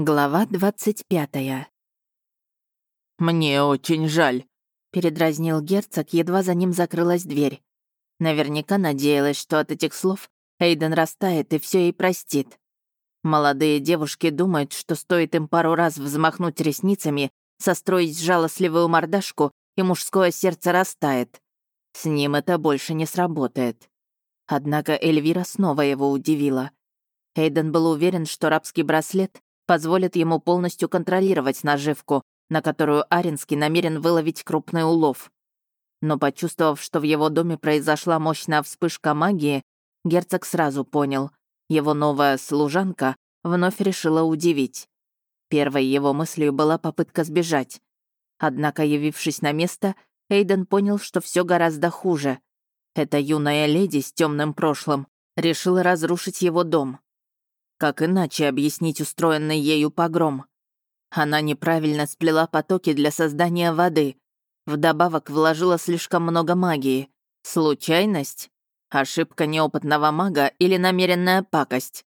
Глава двадцать пятая. «Мне очень жаль», — передразнил герцог, едва за ним закрылась дверь. Наверняка надеялась, что от этих слов Эйден растает и все ей простит. Молодые девушки думают, что стоит им пару раз взмахнуть ресницами, состроить жалостливую мордашку, и мужское сердце растает. С ним это больше не сработает. Однако Эльвира снова его удивила. Эйден был уверен, что рабский браслет позволит ему полностью контролировать наживку, на которую Аринский намерен выловить крупный улов. Но почувствовав, что в его доме произошла мощная вспышка магии, герцог сразу понял, его новая служанка вновь решила удивить. Первой его мыслью была попытка сбежать. Однако, явившись на место, Эйден понял, что все гораздо хуже. Эта юная леди с темным прошлым решила разрушить его дом. Как иначе объяснить устроенный ею погром? Она неправильно сплела потоки для создания воды. Вдобавок вложила слишком много магии. Случайность? Ошибка неопытного мага или намеренная пакость?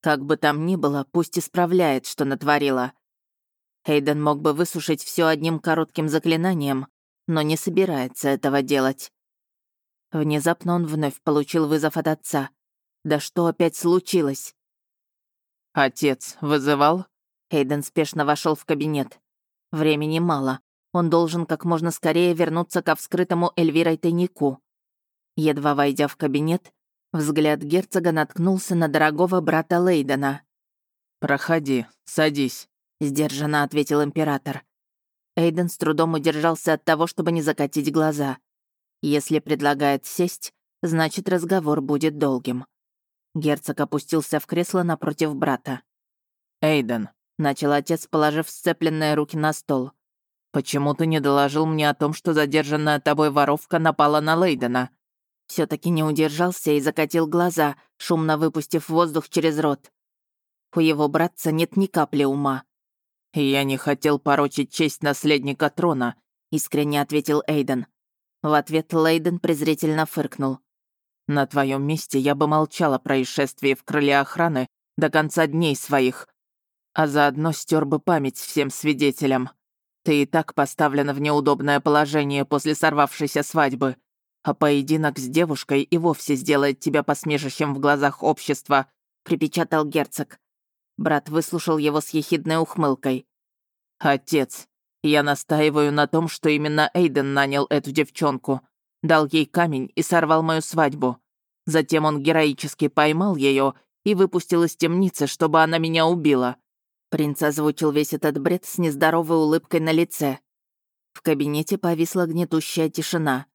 Как бы там ни было, пусть исправляет, что натворила. Эйден мог бы высушить все одним коротким заклинанием, но не собирается этого делать. Внезапно он вновь получил вызов от отца. Да что опять случилось? «Отец вызывал?» Эйден спешно вошел в кабинет. Времени мало. Он должен как можно скорее вернуться ко вскрытому Эльвирой тайнику. Едва войдя в кабинет, взгляд герцога наткнулся на дорогого брата Лейдена. «Проходи, садись», — сдержанно ответил император. Эйден с трудом удержался от того, чтобы не закатить глаза. Если предлагает сесть, значит, разговор будет долгим. Герцог опустился в кресло напротив брата. «Эйден», — начал отец, положив сцепленные руки на стол. «Почему ты не доложил мне о том, что задержанная тобой воровка напала на Лейдена?» все таки не удержался и закатил глаза, шумно выпустив воздух через рот. У его братца нет ни капли ума. «Я не хотел порочить честь наследника трона», — искренне ответил Эйден. В ответ Лейден презрительно фыркнул. На твоем месте я бы молчала о происшествии в крыле охраны до конца дней своих, а заодно стер бы память всем свидетелям. Ты и так поставлена в неудобное положение после сорвавшейся свадьбы, а поединок с девушкой и вовсе сделает тебя посмешищем в глазах общества», — припечатал герцог. Брат выслушал его с ехидной ухмылкой. «Отец, я настаиваю на том, что именно Эйден нанял эту девчонку дал ей камень и сорвал мою свадьбу. Затем он героически поймал ее и выпустил из темницы, чтобы она меня убила». Принц озвучил весь этот бред с нездоровой улыбкой на лице. В кабинете повисла гнетущая тишина.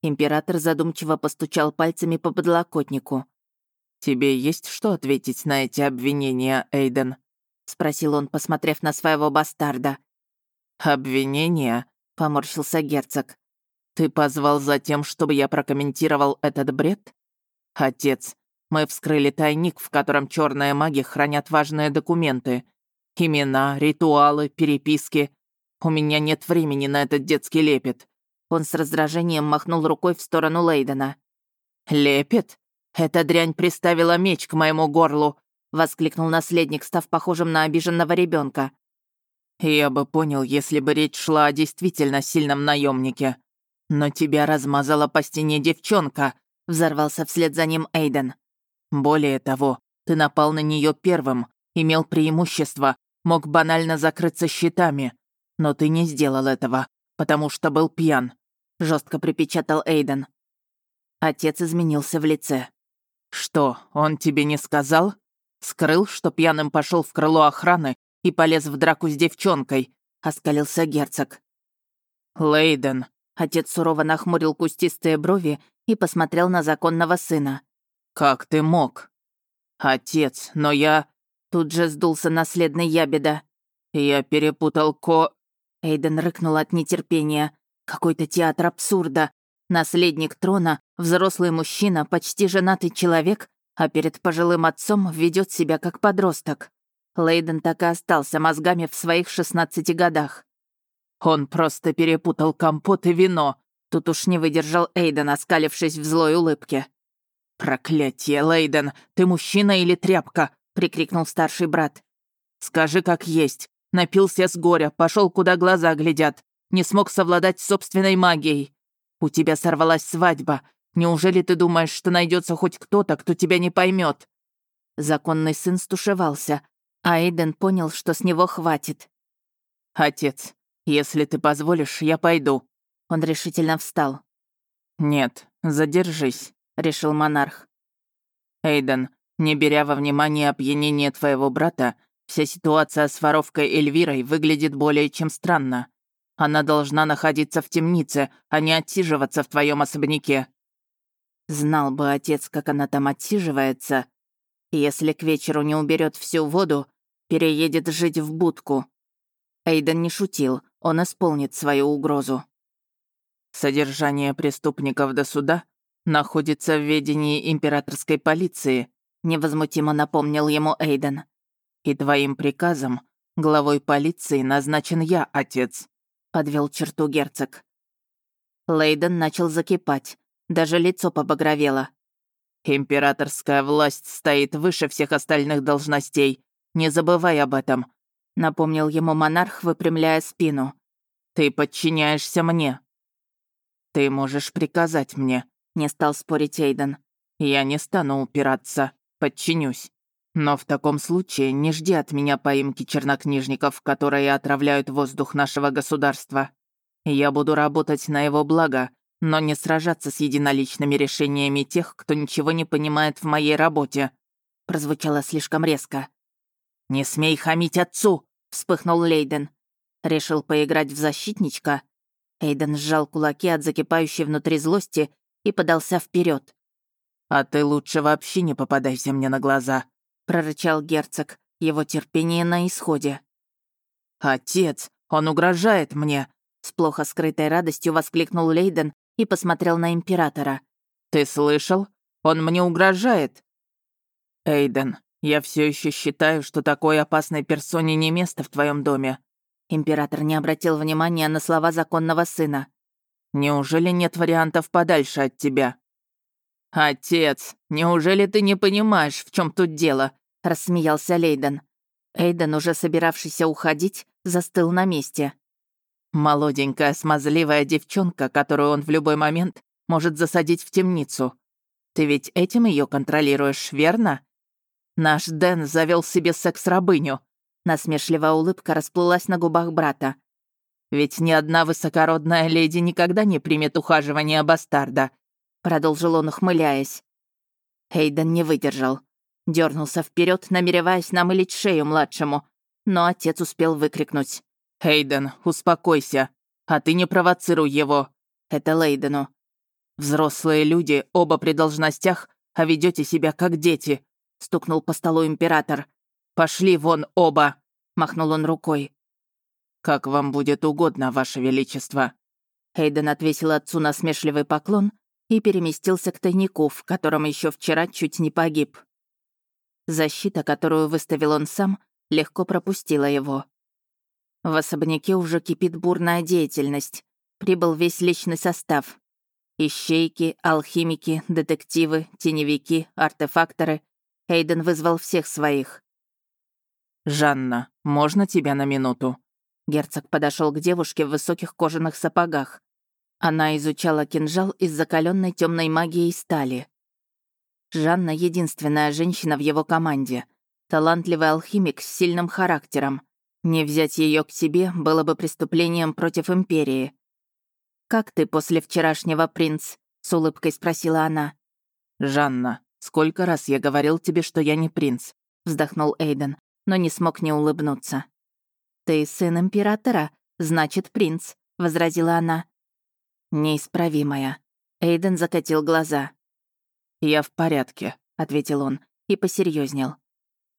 Император задумчиво постучал пальцами по подлокотнику. «Тебе есть что ответить на эти обвинения, Эйден?» — спросил он, посмотрев на своего бастарда. «Обвинения?» — поморщился герцог. «Ты позвал за тем, чтобы я прокомментировал этот бред? Отец, мы вскрыли тайник, в котором черные маги хранят важные документы. Имена, ритуалы, переписки. У меня нет времени на этот детский лепет». Он с раздражением махнул рукой в сторону Лейдена. «Лепет? Эта дрянь приставила меч к моему горлу!» — воскликнул наследник, став похожим на обиженного ребенка. «Я бы понял, если бы речь шла о действительно сильном наемнике. «Но тебя размазала по стене девчонка», — взорвался вслед за ним Эйден. «Более того, ты напал на нее первым, имел преимущество, мог банально закрыться щитами. Но ты не сделал этого, потому что был пьян», — жестко припечатал Эйден. Отец изменился в лице. «Что, он тебе не сказал? Скрыл, что пьяным пошел в крыло охраны и полез в драку с девчонкой», — оскалился герцог. «Лейден», Отец сурово нахмурил кустистые брови и посмотрел на законного сына. «Как ты мог?» «Отец, но я...» Тут же сдулся наследный ябеда. «Я перепутал ко...» Эйден рыкнул от нетерпения. Какой-то театр абсурда. Наследник трона, взрослый мужчина, почти женатый человек, а перед пожилым отцом ведет себя как подросток. Лейден так и остался мозгами в своих 16 годах. Он просто перепутал компот и вино. Тут уж не выдержал Эйден, оскалившись в злой улыбке. «Проклятие, Лейден, ты мужчина или тряпка?» — прикрикнул старший брат. Скажи, как есть. Напился с горя, пошел куда глаза глядят. Не смог совладать собственной магией. У тебя сорвалась свадьба. Неужели ты думаешь, что найдется хоть кто-то, кто тебя не поймет? Законный сын стушевался, а Эйден понял, что с него хватит. «Отец, если ты позволишь, я пойду». Он решительно встал. «Нет, задержись», — решил монарх. «Эйден, не беря во внимание опьянение твоего брата, вся ситуация с воровкой Эльвирой выглядит более чем странно. Она должна находиться в темнице, а не отсиживаться в твоем особняке». Знал бы отец, как она там отсиживается. Если к вечеру не уберет всю воду, переедет жить в будку. Эйден не шутил, он исполнит свою угрозу. «Содержание преступников до суда находится в ведении императорской полиции», невозмутимо напомнил ему Эйден. «И твоим приказом главой полиции назначен я, отец», подвел черту герцог. Лейден начал закипать, даже лицо побагровело. «Императорская власть стоит выше всех остальных должностей. Не забывай об этом», — напомнил ему монарх, выпрямляя спину. «Ты подчиняешься мне». «Ты можешь приказать мне», — не стал спорить Эйден. «Я не стану упираться, подчинюсь. Но в таком случае не жди от меня поимки чернокнижников, которые отравляют воздух нашего государства. Я буду работать на его благо, но не сражаться с единоличными решениями тех, кто ничего не понимает в моей работе», — прозвучало слишком резко. «Не смей хамить отцу!» — вспыхнул Лейден. Решил поиграть в защитничка. Эйден сжал кулаки от закипающей внутри злости и подался вперед. «А ты лучше вообще не попадайся мне на глаза», — прорычал герцог, его терпение на исходе. «Отец, он угрожает мне!» С плохо скрытой радостью воскликнул Лейден и посмотрел на императора. «Ты слышал? Он мне угрожает!» «Эйден, я все еще считаю, что такой опасной персоне не место в твоем доме». Император не обратил внимания на слова законного сына. «Неужели нет вариантов подальше от тебя?» «Отец, неужели ты не понимаешь, в чем тут дело?» — рассмеялся Лейден. Эйден, уже собиравшийся уходить, застыл на месте. Молоденькая, смазливая девчонка, которую он в любой момент может засадить в темницу. Ты ведь этим ее контролируешь, верно? Наш Дэн завел себе секс-рабыню. Насмешливая улыбка расплылась на губах брата. Ведь ни одна высокородная леди никогда не примет ухаживание бастарда, продолжил он, ухмыляясь. Эйден не выдержал. дернулся вперед, намереваясь намылить шею младшему, но отец успел выкрикнуть. «Эйден, успокойся, а ты не провоцируй его». Это Лейдену. «Взрослые люди, оба при должностях, а ведете себя как дети стукнул по столу император. «Пошли вон оба!» — махнул он рукой. «Как вам будет угодно, ваше величество!» Эйден отвесил отцу насмешливый поклон и переместился к тайнику, в котором еще вчера чуть не погиб. Защита, которую выставил он сам, легко пропустила его. В особняке уже кипит бурная деятельность. Прибыл весь личный состав. Ищейки, алхимики, детективы, теневики, артефакторы Эйден вызвал всех своих. «Жанна, можно тебя на минуту?» Герцог подошел к девушке в высоких кожаных сапогах. Она изучала кинжал из закаленной темной магией стали. Жанна — единственная женщина в его команде. Талантливый алхимик с сильным характером. Не взять ее к себе было бы преступлением против Империи. «Как ты после вчерашнего, принц?» — с улыбкой спросила она. «Жанна, «Сколько раз я говорил тебе, что я не принц?» — вздохнул Эйден, но не смог не улыбнуться. «Ты сын императора, значит, принц», — возразила она. «Неисправимая». Эйден закатил глаза. «Я в порядке», — ответил он и посерьезнел.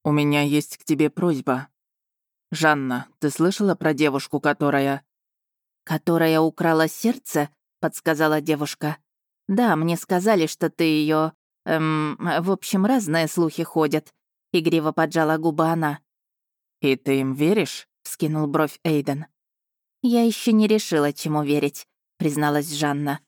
«У меня есть к тебе просьба. Жанна, ты слышала про девушку, которая...» «Которая украла сердце?» — подсказала девушка. «Да, мне сказали, что ты ее Эм, в общем, разные слухи ходят. Игриво поджала губы она. «И ты им веришь?» — скинул бровь Эйден. «Я еще не решила, чему верить», — призналась Жанна.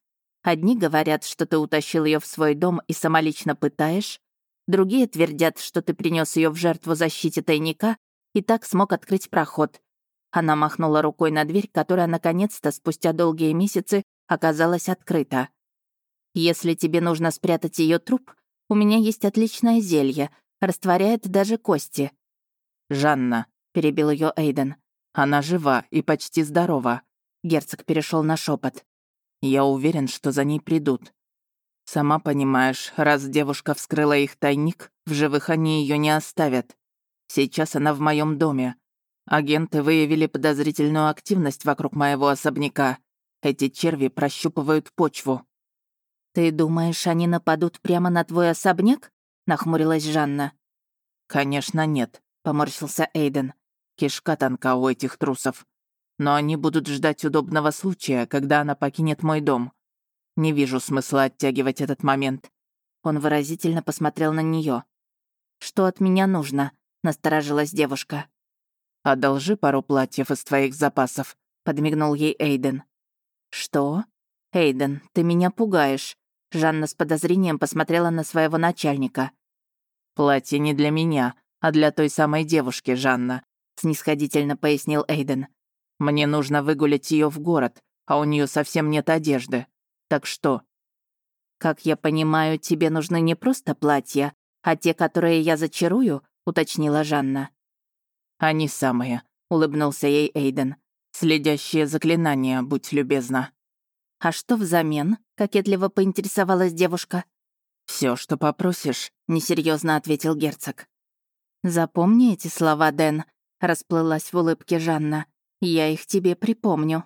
«Одни говорят, что ты утащил ее в свой дом и самолично пытаешь, другие твердят, что ты принес ее в жертву защите тайника и так смог открыть проход. Она махнула рукой на дверь, которая наконец-то, спустя долгие месяцы, оказалась открыта. «Если тебе нужно спрятать ее труп, у меня есть отличное зелье, растворяет даже кости». «Жанна», — перебил ее Эйден, — «она жива и почти здорова». Герцог перешел на шепот. «Я уверен, что за ней придут. Сама понимаешь, раз девушка вскрыла их тайник, в живых они ее не оставят. Сейчас она в моем доме. Агенты выявили подозрительную активность вокруг моего особняка. Эти черви прощупывают почву. «Ты думаешь, они нападут прямо на твой особняк?» — нахмурилась Жанна. «Конечно нет», — поморщился Эйден. «Кишка тонка у этих трусов. Но они будут ждать удобного случая, когда она покинет мой дом. Не вижу смысла оттягивать этот момент». Он выразительно посмотрел на нее. «Что от меня нужно?» — насторожилась девушка. «Одолжи пару платьев из твоих запасов», — подмигнул ей Эйден. «Что? Эйден, ты меня пугаешь». Жанна с подозрением посмотрела на своего начальника. «Платье не для меня, а для той самой девушки, Жанна», — снисходительно пояснил Эйден. «Мне нужно выгулять ее в город, а у нее совсем нет одежды. Так что?» «Как я понимаю, тебе нужны не просто платья, а те, которые я зачарую?» — уточнила Жанна. «Они самые», — улыбнулся ей Эйден. «Следящие заклинания, будь любезна». «А что взамен?» — кокетливо поинтересовалась девушка. Все, что попросишь», — несерьезно ответил герцог. «Запомни эти слова, Дэн», — расплылась в улыбке Жанна. «Я их тебе припомню».